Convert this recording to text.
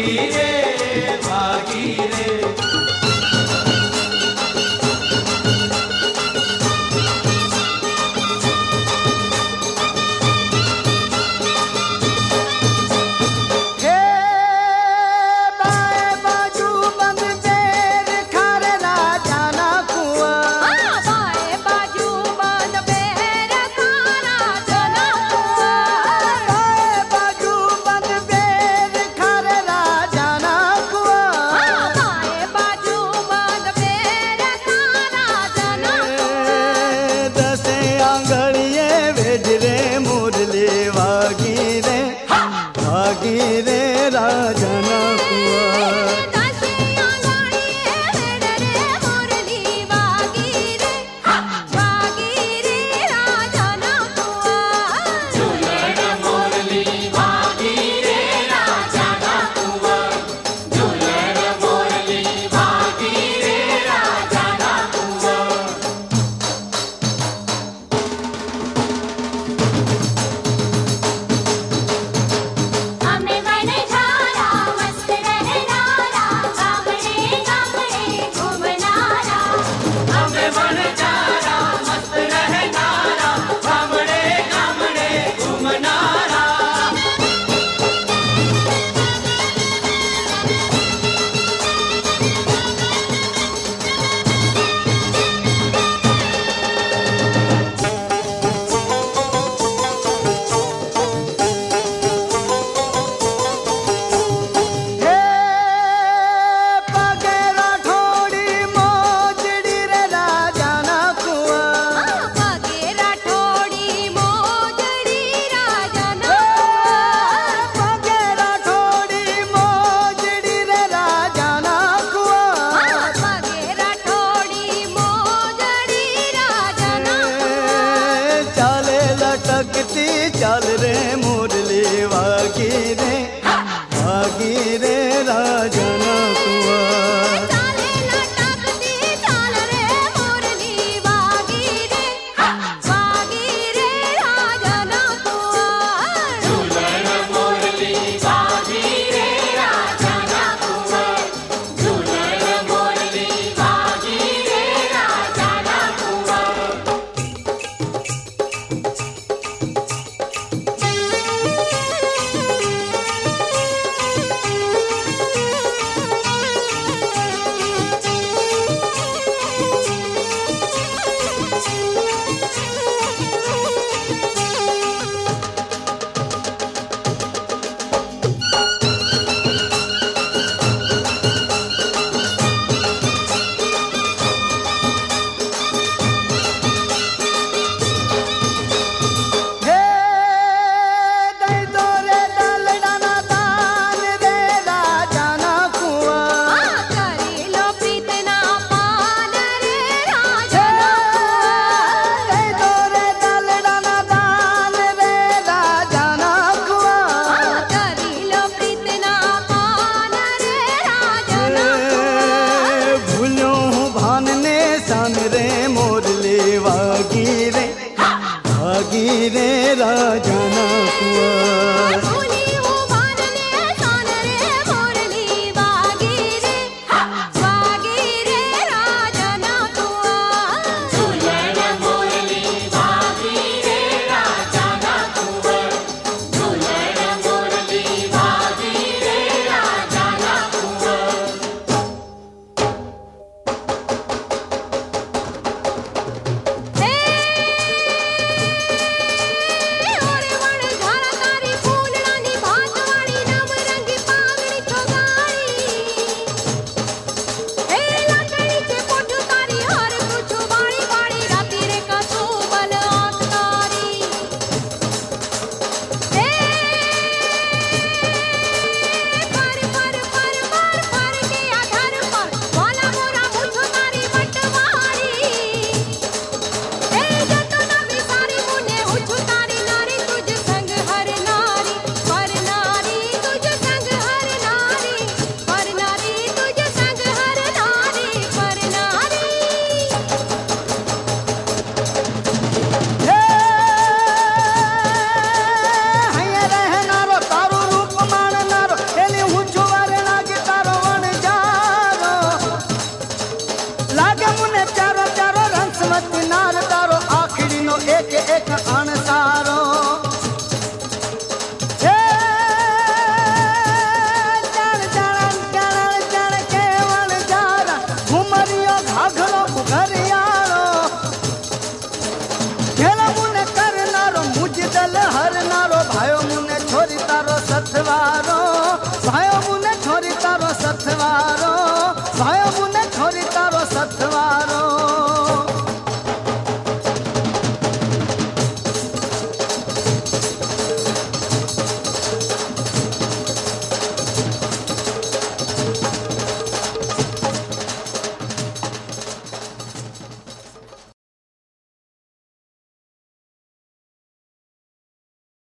ભાગી एक अणसारो